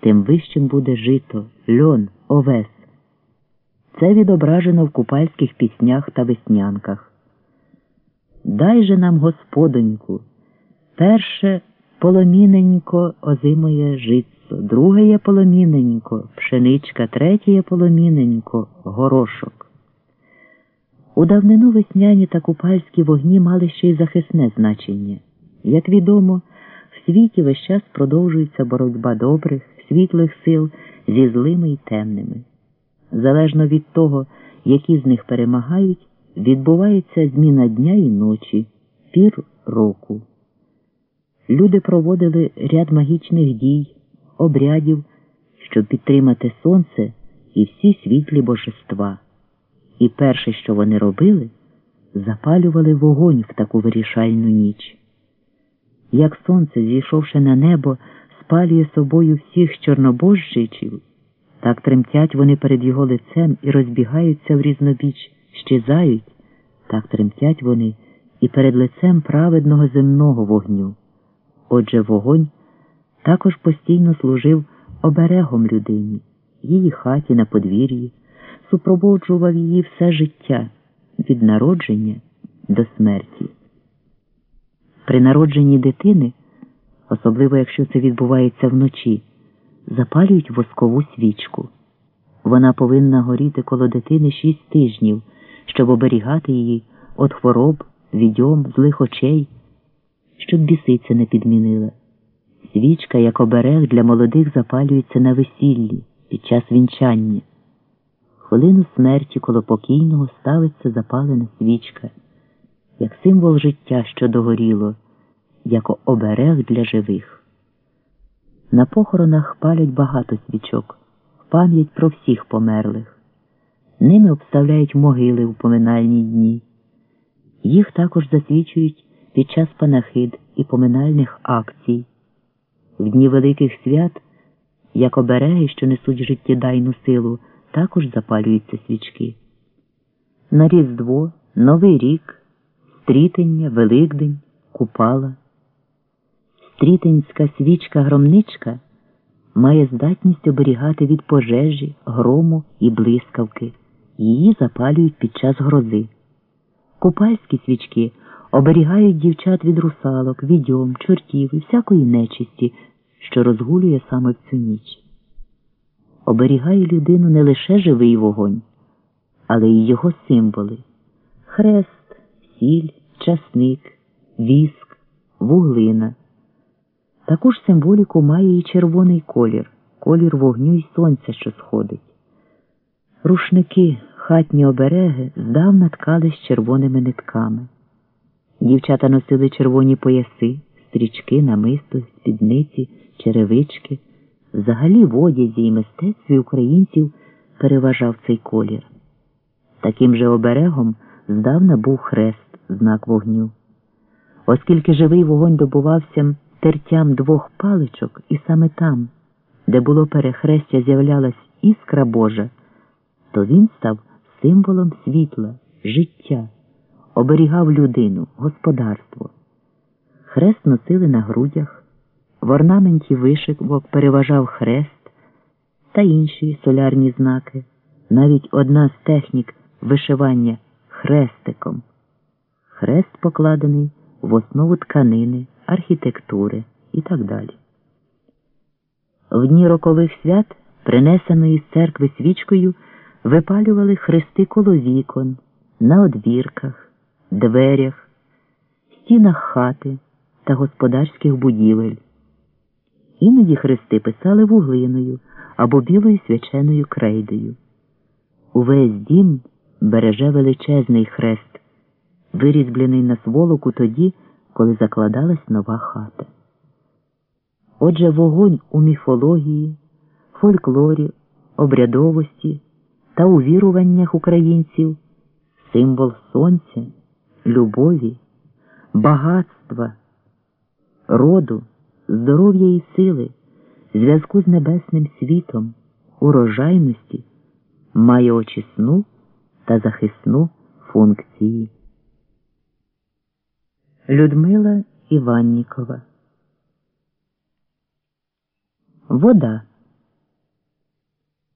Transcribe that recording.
тим вищим буде жито, льон, овес. Це відображено в купальських піснях та веснянках. Дай же нам, Господоньку, перше поломіненько озимоє житцо, друге є поломіненько, пшеничка, третє є поломіненько, горошок. У давнину весняні та купальські вогні мали ще й захисне значення. Як відомо, в світі весь час продовжується боротьба добрих, світлих сил зі злими й темними. Залежно від того, які з них перемагають, відбувається зміна дня і ночі, пір року. Люди проводили ряд магічних дій, обрядів, щоб підтримати сонце і всі світлі божества. І перше, що вони робили, запалювали вогонь в таку вирішальну ніч. Як сонце, зійшовши на небо, спалює собою всіх чорнобожжичів, так тремтять вони перед його лицем і розбігаються в різнобіч, щезають, так тремтять вони і перед лицем праведного земного вогню. Отже, вогонь також постійно служив оберегом людині, її хаті на подвір'ї, супроводжував її все життя від народження до смерті. При народженні дитини, особливо якщо це відбувається вночі, запалюють воскову свічку. Вона повинна горіти коло дитини шість тижнів, щоб оберігати її від хвороб, відьом, злих очей, щоб бісиця не підмінила. Свічка, як оберег для молодих, запалюється на весіллі під час вінчання. Хвилину смерті коло покійного ставиться запалена свічка, як символ життя, що догоріло, як оберег для живих. На похоронах палять багато свічок, пам'ять про всіх померлих. Ними обставляють могили в поминальні дні. Їх також засвічують під час панахид і поминальних акцій. В дні Великих свят, як обереги, що несуть життєдайну силу, також запалюються свічки. На Різдво, Новий рік, Стрітення, Великдень, Купала. Стрітенська свічка громничка має здатність оберігати від пожежі, грому і блискавки. Її запалюють під час грози. Купальські свічки оберігають дівчат від русалок, відьом, чортів і всякої нечисті, що розгулює саме в цю ніч. Оберігає людину не лише живий вогонь, але й його символи хрест, сіль, часник, віск, вуглина. Таку ж символіку має і червоний колір, колір вогню і сонця, що сходить. Рушники, хатні обереги здавна ткали з червоними нитками. Дівчата носили червоні пояси, стрічки, намисто, спідниці, черевички. Взагалі в одязі і мистецтві українців переважав цей колір. Таким же оберегом здавна був хрест, знак вогню. Оскільки живий вогонь добувався тертям двох паличок, і саме там, де було перехрестя, з'являлась іскра Божа, то він став символом світла, життя, оберігав людину, господарство. Хрест носили на грудях, в орнаменті вишивок переважав хрест та інші солярні знаки, навіть одна з технік вишивання хрестиком. Хрест покладений в основу тканини, архітектури і так далі. В дні рокових свят, принесеної з церкви свічкою, випалювали хрести коло вікон, на одвірках, дверях, стінах хати та господарських будівель. Іноді хрести писали вуглиною або білою свяченою крейдою. Увесь дім береже величезний хрест, вирізблений на сволоку тоді, коли закладалась нова хата. Отже, вогонь у міфології, фольклорі, обрядовості та у віруваннях українців символ сонця, любові, багатства, роду, здоров'я і сили, зв'язку з небесним світом, урожайності, має очисну та захисну функції. Людмила Іваннікова. Вода